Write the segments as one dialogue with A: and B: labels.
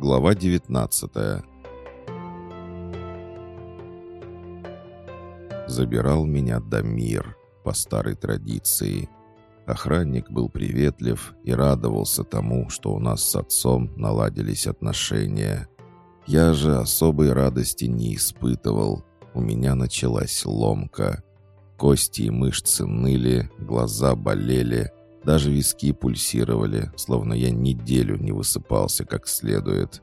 A: Глава 19 Забирал меня Дамир по старой традиции. Охранник был приветлив и радовался тому, что у нас с отцом наладились отношения. Я же особой радости не испытывал. У меня началась ломка. Кости и мышцы ныли, глаза болели, даже виски пульсировали, словно я неделю не высыпался как следует.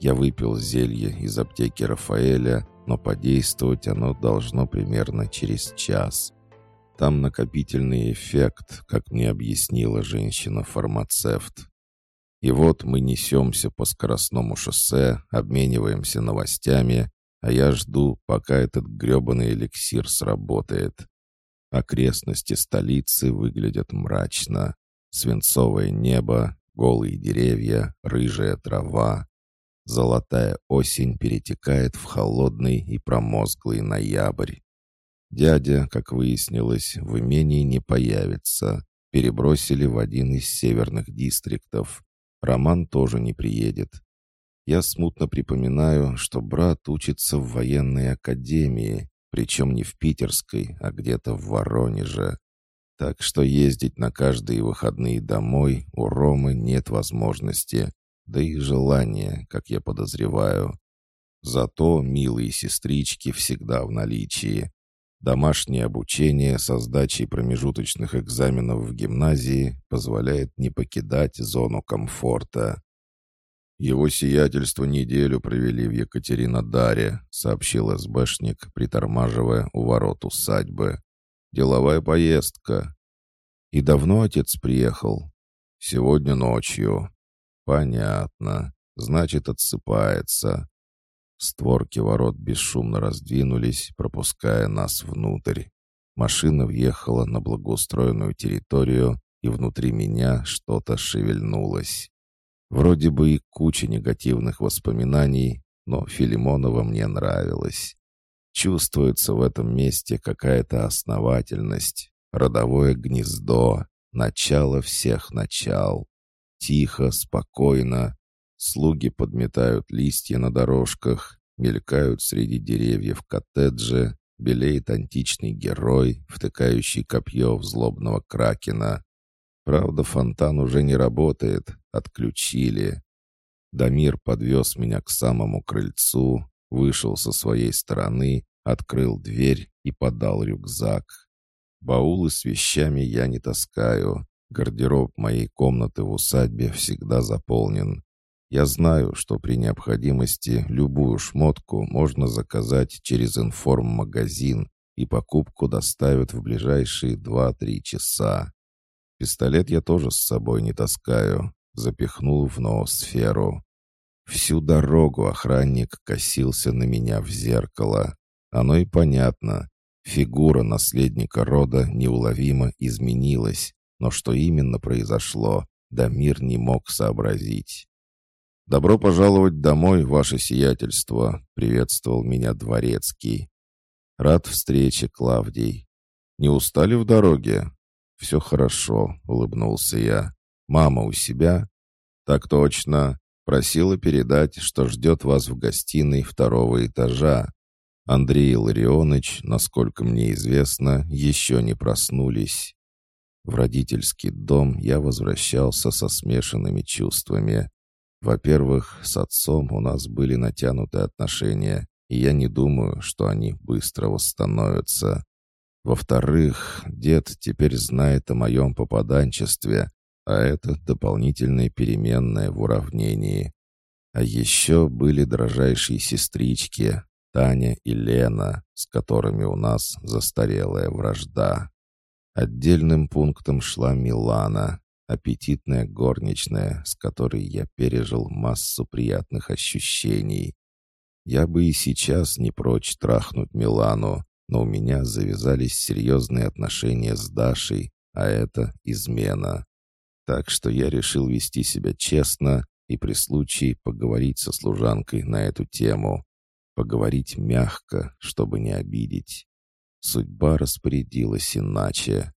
A: Я выпил зелье из аптеки Рафаэля, но подействовать оно должно примерно через час. Там накопительный эффект, как мне объяснила женщина-фармацевт. И вот мы несемся по скоростному шоссе, обмениваемся новостями, а я жду, пока этот гребаный эликсир сработает. Окрестности столицы выглядят мрачно. Свинцовое небо, голые деревья, рыжая трава. Золотая осень перетекает в холодный и промозглый ноябрь. Дядя, как выяснилось, в имении не появится. Перебросили в один из северных дистриктов. Роман тоже не приедет. Я смутно припоминаю, что брат учится в военной академии, причем не в Питерской, а где-то в Воронеже. Так что ездить на каждые выходные домой у Ромы нет возможности, да и желания, как я подозреваю. Зато милые сестрички всегда в наличии. Домашнее обучение со сдачей промежуточных экзаменов в гимназии позволяет не покидать зону комфорта. «Его сиятельство неделю провели в Екатеринодаре», — сообщил СБшник, притормаживая у ворот усадьбы. «Деловая поездка». «И давно отец приехал?» «Сегодня ночью». «Понятно. Значит, отсыпается». Створки ворот бесшумно раздвинулись, пропуская нас внутрь. Машина въехала на благоустроенную территорию, и внутри меня что-то шевельнулось. Вроде бы и куча негативных воспоминаний, но Филимонова мне нравилась. Чувствуется в этом месте какая-то основательность, родовое гнездо, начало всех начал. Тихо, спокойно. Слуги подметают листья на дорожках, мелькают среди деревьев коттеджи, белеет античный герой, втыкающий копье в злобного кракена. Правда, фонтан уже не работает, отключили. Дамир подвез меня к самому крыльцу, вышел со своей стороны, открыл дверь и подал рюкзак. Баулы с вещами я не таскаю. Гардероб моей комнаты в усадьбе всегда заполнен. Я знаю, что при необходимости любую шмотку можно заказать через информ-магазин, и покупку доставят в ближайшие 2-3 часа. Пистолет я тоже с собой не таскаю. Запихнул в ноосферу. Всю дорогу охранник косился на меня в зеркало. Оно и понятно. Фигура наследника рода неуловимо изменилась. Но что именно произошло, Дамир не мог сообразить. «Добро пожаловать домой, ваше сиятельство», — приветствовал меня дворецкий. «Рад встрече, Клавдий. Не устали в дороге?» «Все хорошо», — улыбнулся я. «Мама у себя?» «Так точно. Просила передать, что ждет вас в гостиной второго этажа. Андрей Ларионович, насколько мне известно, еще не проснулись». В родительский дом я возвращался со смешанными чувствами. Во-первых, с отцом у нас были натянутые отношения, и я не думаю, что они быстро восстановятся. Во-вторых, дед теперь знает о моем попаданчестве, а это дополнительное переменное в уравнении. А еще были дрожайшие сестрички, Таня и Лена, с которыми у нас застарелая вражда. Отдельным пунктом шла Милана, аппетитная горничная, с которой я пережил массу приятных ощущений. Я бы и сейчас не прочь трахнуть Милану, но у меня завязались серьезные отношения с Дашей, а это измена. Так что я решил вести себя честно и при случае поговорить со служанкой на эту тему. Поговорить мягко, чтобы не обидеть. Судьба распорядилась иначе.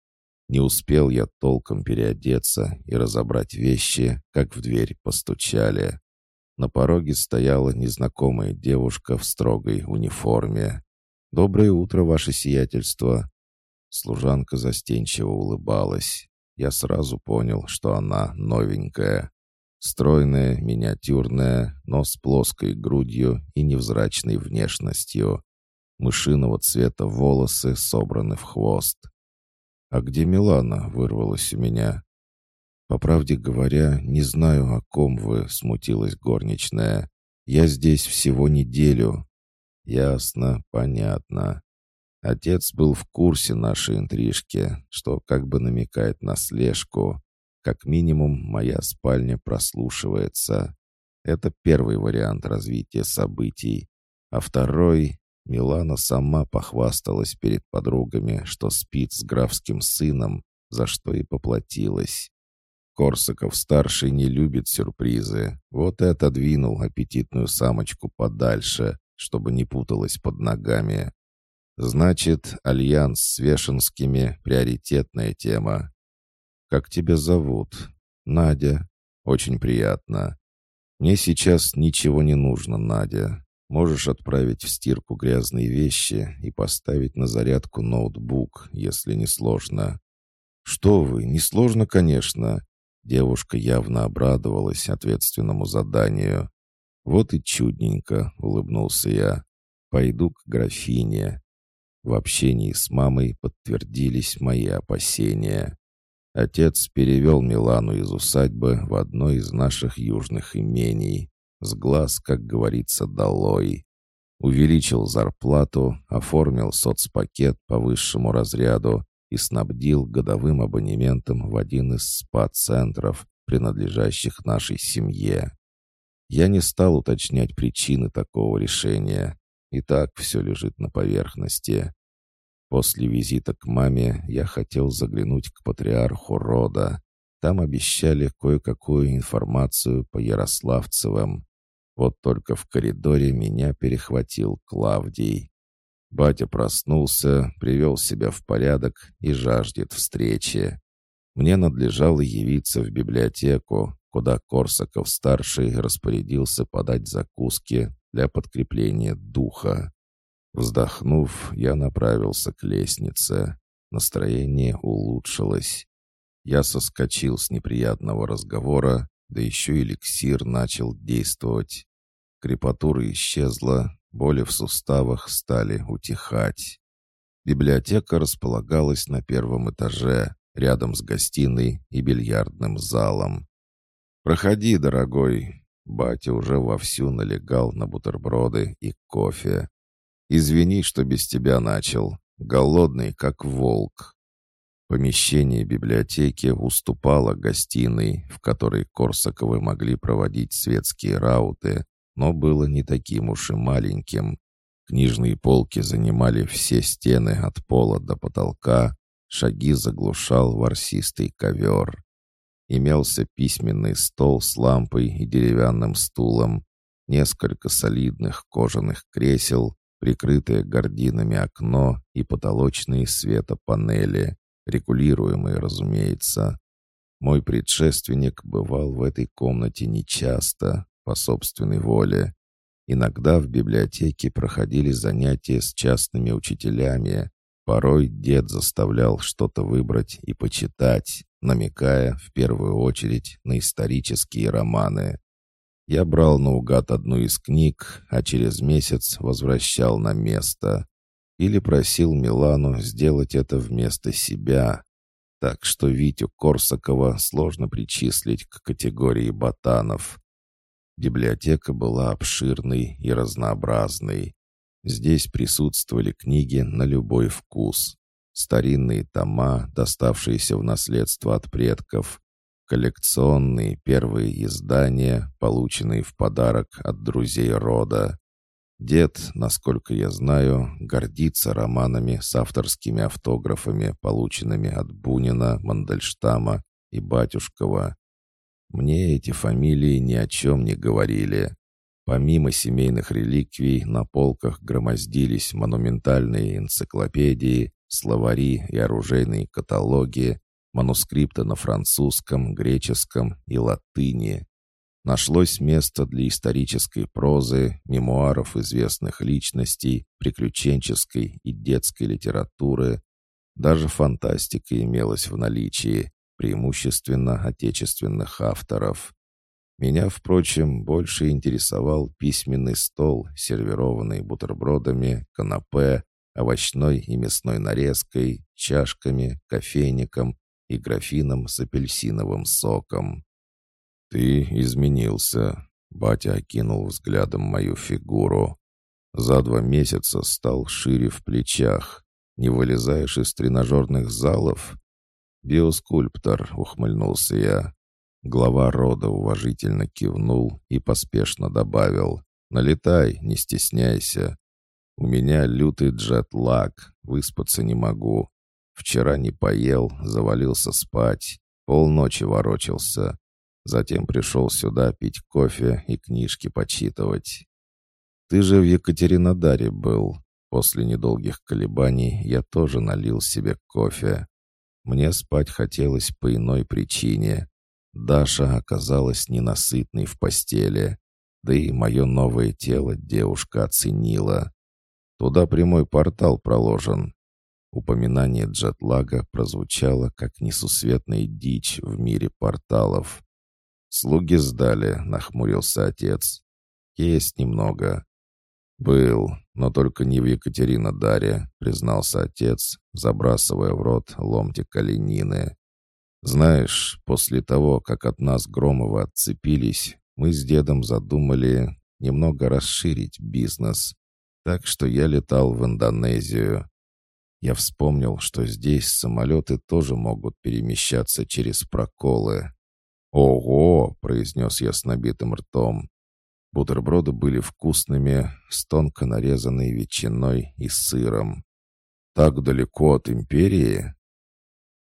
A: Не успел я толком переодеться и разобрать вещи, как в дверь постучали. На пороге стояла незнакомая девушка в строгой униформе. «Доброе утро, ваше сиятельство!» Служанка застенчиво улыбалась. Я сразу понял, что она новенькая. Стройная, миниатюрная, но с плоской грудью и невзрачной внешностью. Мышиного цвета волосы собраны в хвост. «А где Милана?» — вырвалась у меня. «По правде говоря, не знаю, о ком вы», — смутилась горничная. «Я здесь всего неделю». «Ясно, понятно. Отец был в курсе нашей интрижки, что как бы намекает на слежку. Как минимум, моя спальня прослушивается. Это первый вариант развития событий. А второй... Милана сама похвасталась перед подругами, что спит с графским сыном, за что и поплатилась. Корсаков-старший не любит сюрпризы, вот и отодвинул аппетитную самочку подальше, чтобы не путалась под ногами. Значит, альянс с Вешенскими — приоритетная тема. «Как тебя зовут?» «Надя. Очень приятно. Мне сейчас ничего не нужно, Надя. Можешь отправить в стирку грязные вещи и поставить на зарядку ноутбук, если не сложно». «Что вы, не сложно, конечно». Девушка явно обрадовалась ответственному заданию. «Вот и чудненько», — улыбнулся я. «Пойду к графине». В общении с мамой подтвердились мои опасения. Отец перевел Милану из усадьбы в одно из наших южных имений. С глаз, как говорится, долой. Увеличил зарплату, оформил соцпакет по высшему разряду и снабдил годовым абонементом в один из спа-центров, принадлежащих нашей семье. Я не стал уточнять причины такого решения. И так все лежит на поверхности. После визита к маме я хотел заглянуть к патриарху рода. Там обещали кое-какую информацию по Ярославцевым. Вот только в коридоре меня перехватил Клавдий. Батя проснулся, привел себя в порядок и жаждет встречи. Мне надлежало явиться в библиотеку, куда Корсаков-старший распорядился подать закуски для подкрепления духа. Вздохнув, я направился к лестнице. Настроение улучшилось. Я соскочил с неприятного разговора, да еще эликсир начал действовать. Крепатура исчезла, боли в суставах стали утихать. Библиотека располагалась на первом этаже, рядом с гостиной и бильярдным залом. «Проходи, дорогой!» Батя уже вовсю налегал на бутерброды и кофе. Извини, что без тебя начал. Голодный, как волк. Помещение библиотеки уступало гостиной, в которой Корсаковы могли проводить светские рауты, но было не таким уж и маленьким. Книжные полки занимали все стены от пола до потолка, шаги заглушал ворсистый ковер. Имелся письменный стол с лампой и деревянным стулом, несколько солидных кожаных кресел, прикрытое гординами окно и потолочные светопанели, регулируемые, разумеется. Мой предшественник бывал в этой комнате нечасто, по собственной воле. Иногда в библиотеке проходили занятия с частными учителями. Порой дед заставлял что-то выбрать и почитать, намекая в первую очередь на исторические романы. Я брал наугад одну из книг, а через месяц возвращал на место. Или просил Милану сделать это вместо себя. Так что Витю Корсакова сложно причислить к категории ботанов. Библиотека была обширной и разнообразной. Здесь присутствовали книги на любой вкус. Старинные тома, доставшиеся в наследство от предков, коллекционные первые издания, полученные в подарок от друзей рода. Дед, насколько я знаю, гордится романами с авторскими автографами, полученными от Бунина, Мандельштама и Батюшкова. Мне эти фамилии ни о чем не говорили. Помимо семейных реликвий на полках громоздились монументальные энциклопедии, словари и оружейные каталоги, манускрипты на французском, греческом и латыни. Нашлось место для исторической прозы, мемуаров известных личностей, приключенческой и детской литературы. Даже фантастика имелась в наличии, преимущественно отечественных авторов. Меня, впрочем, больше интересовал письменный стол, сервированный бутербродами, канапе, овощной и мясной нарезкой, чашками, кофейником и графином с апельсиновым соком. «Ты изменился», — батя окинул взглядом мою фигуру. «За два месяца стал шире в плечах. Не вылезаешь из тренажерных залов?» «Биоскульптор», — ухмыльнулся я. Глава рода уважительно кивнул и поспешно добавил. «Налетай, не стесняйся. У меня лютый джет-лаг, выспаться не могу. Вчера не поел, завалился спать, полночи ворочался. Затем пришел сюда пить кофе и книжки почитывать. Ты же в Екатеринодаре был. После недолгих колебаний я тоже налил себе кофе. Мне спать хотелось по иной причине. Даша оказалась ненасытной в постели. Да и мое новое тело девушка оценила. Туда прямой портал проложен. Упоминание джетлага прозвучало как несусветная дичь в мире порталов. «Слуги сдали», — нахмурился отец. «Есть немного». «Был, но только не в Екатеринодаре», — признался отец, забрасывая в рот ломтик оленины. «Знаешь, после того, как от нас Громова отцепились, мы с дедом задумали немного расширить бизнес. Так что я летал в Индонезию. Я вспомнил, что здесь самолеты тоже могут перемещаться через проколы. «Ого!» — произнес я с набитым ртом. Бутерброды были вкусными, с тонко нарезанной ветчиной и сыром. «Так далеко от империи?»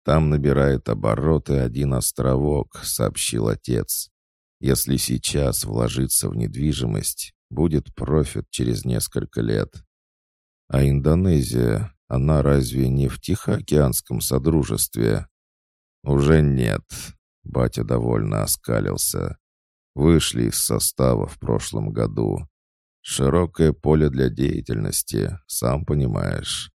A: «Там набирает обороты один островок», — сообщил отец. «Если сейчас вложиться в недвижимость, будет профит через несколько лет». «А Индонезия, она разве не в Тихоокеанском Содружестве?» «Уже нет», Батя довольно оскалился. Вышли из состава в прошлом году. Широкое поле для деятельности, сам понимаешь.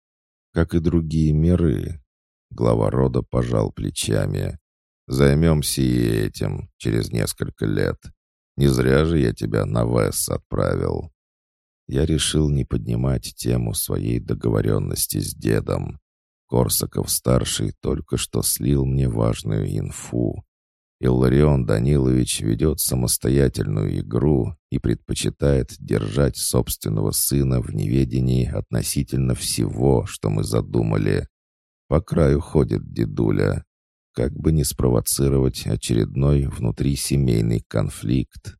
A: Как и другие миры. Глава рода пожал плечами. Займемся и этим через несколько лет. Не зря же я тебя на ВЭС отправил. Я решил не поднимать тему своей договоренности с дедом. Корсаков-старший только что слил мне важную инфу. Илларион Данилович ведет самостоятельную игру и предпочитает держать собственного сына в неведении относительно всего, что мы задумали. По краю ходит дедуля, как бы не спровоцировать очередной внутрисемейный конфликт.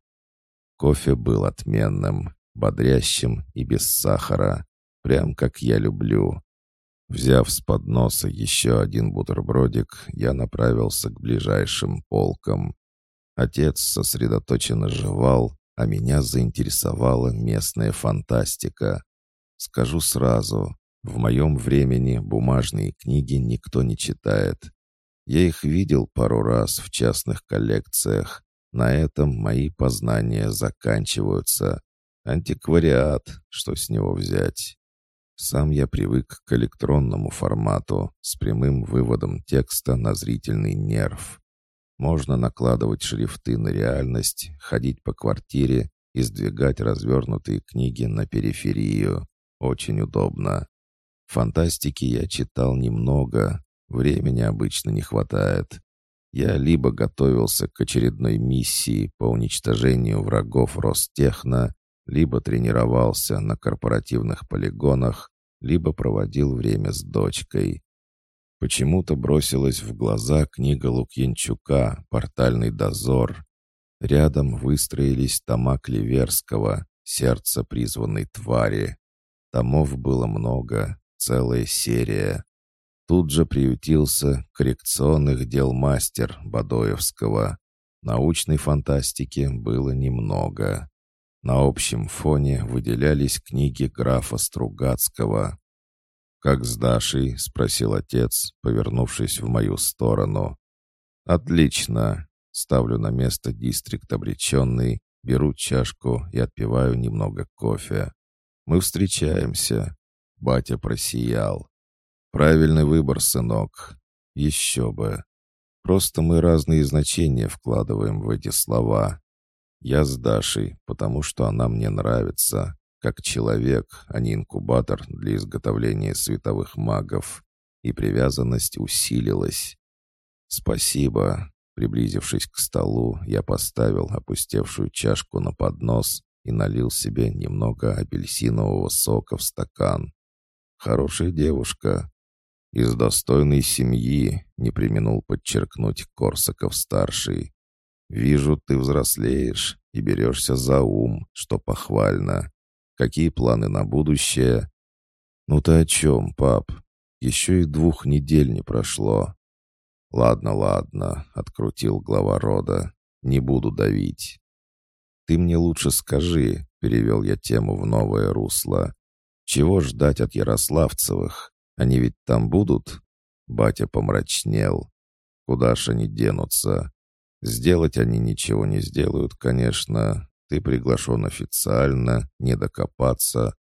A: Кофе был отменным, бодрящим и без сахара, прям как я люблю. Взяв с подноса еще один бутербродик, я направился к ближайшим полкам. Отец сосредоточенно жевал, а меня заинтересовала местная фантастика. Скажу сразу, в моем времени бумажные книги никто не читает. Я их видел пару раз в частных коллекциях. На этом мои познания заканчиваются. Антиквариат, что с него взять? Сам я привык к электронному формату с прямым выводом текста на зрительный нерв. Можно накладывать шрифты на реальность, ходить по квартире и сдвигать развернутые книги на периферию. Очень удобно. Фантастики я читал немного, времени обычно не хватает. Я либо готовился к очередной миссии по уничтожению врагов Ростехна, либо тренировался на корпоративных полигонах, либо проводил время с дочкой. Почему-то бросилась в глаза книга Лукьянчука «Портальный дозор». Рядом выстроились тома Клеверского «Сердце призванной твари». Томов было много, целая серия. Тут же приютился коррекционных дел мастер Бадоевского. Научной фантастики было немного. На общем фоне выделялись книги графа Стругацкого. «Как с Дашей?» — спросил отец, повернувшись в мою сторону. «Отлично. ставлю на место дистрикт обреченный, беру чашку и отпиваю немного кофе. Мы встречаемся. Батя просиял. Правильный выбор, сынок. Еще бы. Просто мы разные значения вкладываем в эти слова. Я с Дашей, потому что она мне нравится, как человек, а не инкубатор для изготовления световых магов. И привязанность усилилась. «Спасибо». Приблизившись к столу, я поставил опустевшую чашку на поднос и налил себе немного апельсинового сока в стакан. «Хорошая девушка, из достойной семьи, не применул подчеркнуть Корсаков-старший. Вижу, ты взрослеешь и берешься за ум, что похвально. Какие планы на будущее? Ну ты о чем, пап? Еще и двух недель не прошло. Ладно, ладно, открутил глава рода. Не буду давить. Ты мне лучше скажи, перевел я тему в новое русло. Чего ждать от Ярославцевых? Они ведь там будут?» Батя помрачнел. «Куда ж они денутся? Сделать они ничего не сделают, конечно. Ты приглашен официально, не докопаться.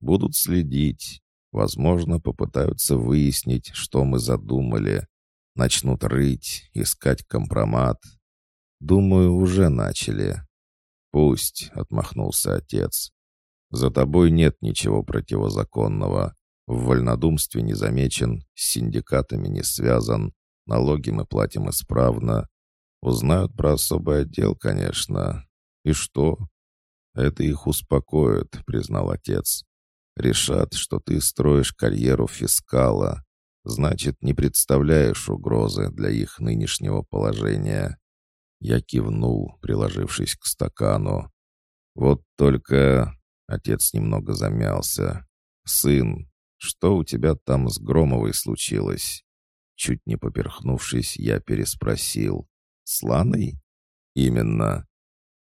A: Будут следить. Возможно, попытаются выяснить, что мы задумали. Начнут рыть, искать компромат. Думаю, уже начали. «Пусть», — отмахнулся отец. «За тобой нет ничего противозаконного. В вольнодумстве не замечен, с синдикатами не связан, налоги мы платим исправно. Узнают про особый отдел, конечно. И что? Это их успокоит, признал отец. Решат, что ты строишь карьеру фискала. Значит, не представляешь угрозы для их нынешнего положения. Я кивнул, приложившись к стакану. Вот только... Отец немного замялся. «Сын, «Что у тебя там с Громовой случилось?» Чуть не поперхнувшись, я переспросил. «С Ланой?» «Именно».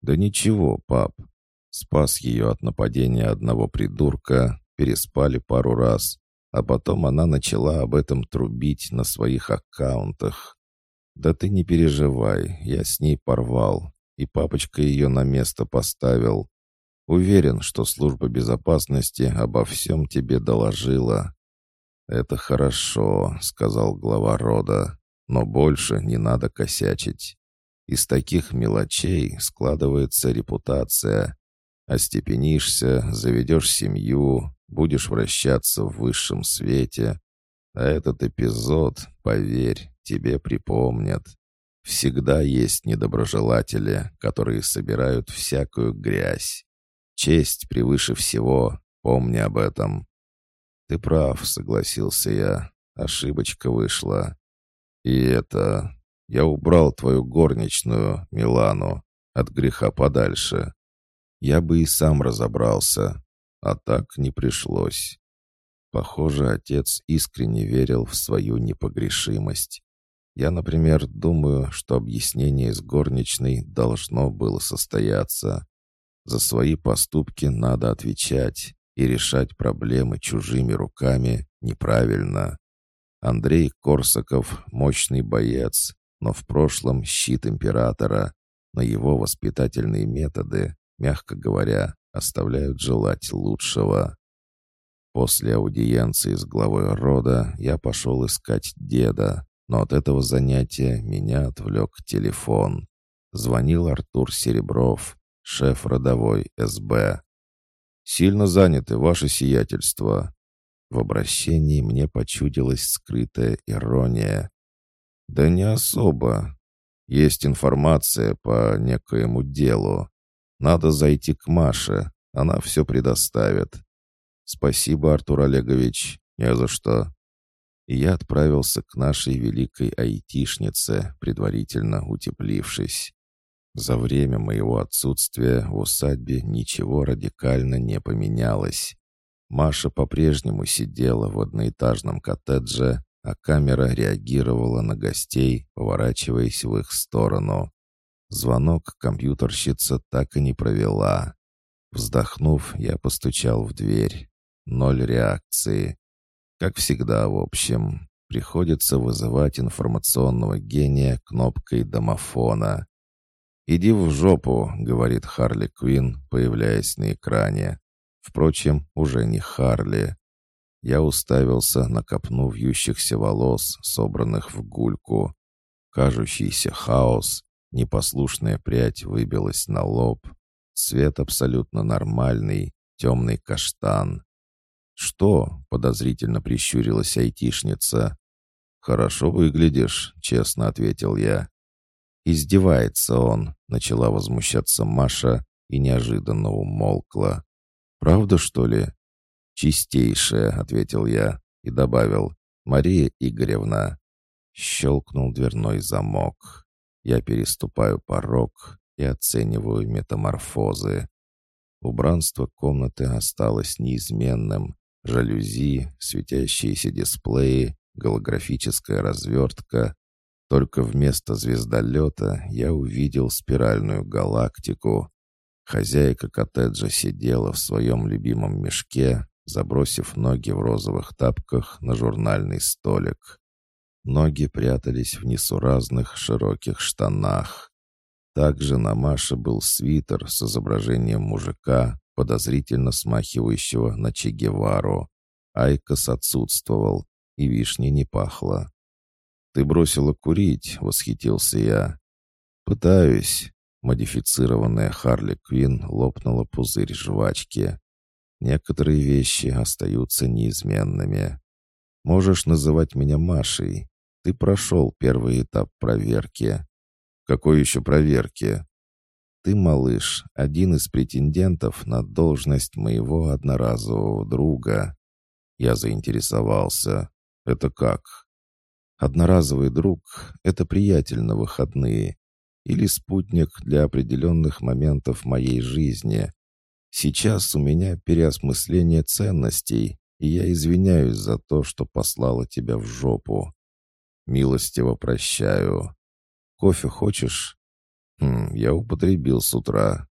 A: «Да ничего, пап. Спас ее от нападения одного придурка, переспали пару раз, а потом она начала об этом трубить на своих аккаунтах. Да ты не переживай, я с ней порвал, и папочка ее на место поставил. Уверен, что служба безопасности обо всем тебе доложила». «Это хорошо», — сказал глава рода, «но больше не надо косячить. Из таких мелочей складывается репутация. Остепенишься, заведешь семью, будешь вращаться в высшем свете. А этот эпизод, поверь, тебе припомнят. Всегда есть недоброжелатели, которые собирают всякую грязь. Честь превыше всего, помни об этом». «Ты прав», — согласился я. Ошибочка вышла. «И это... Я убрал твою горничную, Милану, от греха подальше. Я бы и сам разобрался, а так не пришлось». Похоже, отец искренне верил в свою непогрешимость. Я, например, думаю, что объяснение с горничной должно было состояться. За свои поступки надо отвечать, и решать проблемы чужими руками неправильно. Андрей Корсаков — мощный боец, но в прошлом щит императора, но его воспитательные методы, мягко говоря, оставляют желать лучшего. После аудиенции с главой рода я пошел искать деда, но от этого занятия меня отвлек телефон. Звонил Артур Серебров, шеф родовой СБ. «Сильно заняты, ваше сиятельство». В обращении мне почудилась скрытая ирония. «Да не особо. Есть информация по некоему делу. Надо зайти к Маше, она все предоставит». «Спасибо, Артур Олегович. Не за что». И я отправился к нашей великой айтишнице, предварительно утеплившись. За время моего отсутствия в усадьбе ничего радикально не поменялось. Маша по-прежнему сидела в одноэтажном коттедже, а камера реагировала на гостей, поворачиваясь в их сторону. Звонок компьютерщица так и не провела. Вздохнув, я постучал в дверь. Ноль реакции. Как всегда, в общем, приходится вызывать информационного гения кнопкой домофона. «Иди в жопу», — говорит Харли Квин, появляясь на экране. Впрочем, уже не Харли. Я уставился на копну вьющихся волос, собранных в гульку. Кажущийся хаос, непослушная прядь выбилась на лоб. Цвет абсолютно нормальный, темный каштан. «Что?» — подозрительно прищурилась айтишница. «Хорошо выглядишь», — честно ответил я. «Издевается он», — начала возмущаться Маша и неожиданно умолкла. «Правда, что ли?» «Чистейшая», — ответил я и добавил. «Мария Игоревна». Щелкнул дверной замок. Я переступаю порог и оцениваю метаморфозы. Убранство комнаты осталось неизменным. Жалюзи, светящиеся дисплеи, голографическая развертка. Только вместо звездолета я увидел спиральную галактику. Хозяйка коттеджа сидела в своем любимом мешке, забросив ноги в розовых тапках на журнальный столик. Ноги прятались в несуразных широких штанах. Также на Маше был свитер с изображением мужика, подозрительно смахивающего на Че Гевару. IQOS отсутствовал, и вишни не пахло. «Ты бросила курить», — восхитился я. «Пытаюсь». Модифицированная Харли Квин лопнула пузырь жвачки. Некоторые вещи остаются неизменными. Можешь называть меня Машей. Ты прошел первый этап проверки. Какой еще проверки? Ты, малыш, один из претендентов на должность моего одноразового друга. Я заинтересовался. Это как? Одноразовый друг — это приятель на выходные или спутник для определенных моментов моей жизни, Сейчас у меня переосмысление ценностей, и я извиняюсь за то, что послала тебя в жопу. Милостиво прощаю. Кофе хочешь? Хм, я употребил с утра.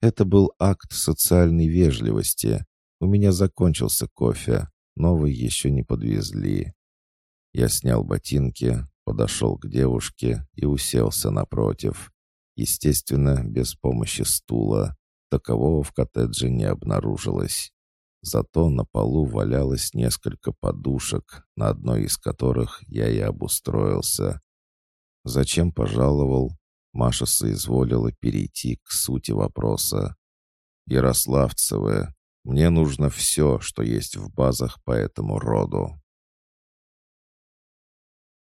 A: Это был акт социальной вежливости. У меня закончился кофе. Новый еще не подвезли. Я снял ботинки, подошел к девушке и уселся напротив. Естественно, без помощи стула. Такового в коттедже не обнаружилось. Зато на полу валялось несколько подушек, на одной из которых я и обустроился. Зачем пожаловал? Маша соизволила перейти к сути вопроса. «Ярославцевы, мне нужно все, что есть в базах по этому роду».